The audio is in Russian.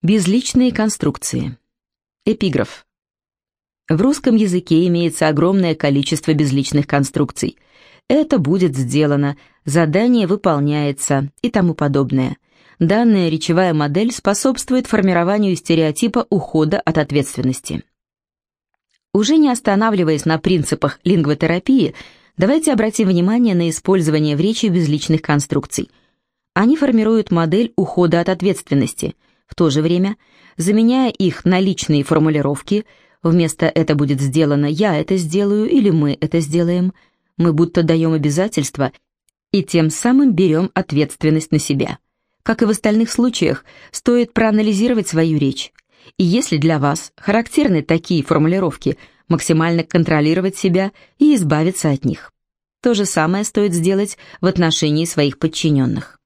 Безличные конструкции. Эпиграф. В русском языке имеется огромное количество безличных конструкций. Это будет сделано, задание выполняется и тому подобное. Данная речевая модель способствует формированию стереотипа ухода от ответственности. Уже не останавливаясь на принципах лингвотерапии, давайте обратим внимание на использование в речи безличных конструкций. Они формируют модель ухода от ответственности – в то же время, заменяя их на личные формулировки, вместо «это будет сделано», «я это сделаю» или «мы это сделаем», мы будто даем обязательства и тем самым берем ответственность на себя. Как и в остальных случаях, стоит проанализировать свою речь. И если для вас характерны такие формулировки, максимально контролировать себя и избавиться от них. То же самое стоит сделать в отношении своих подчиненных.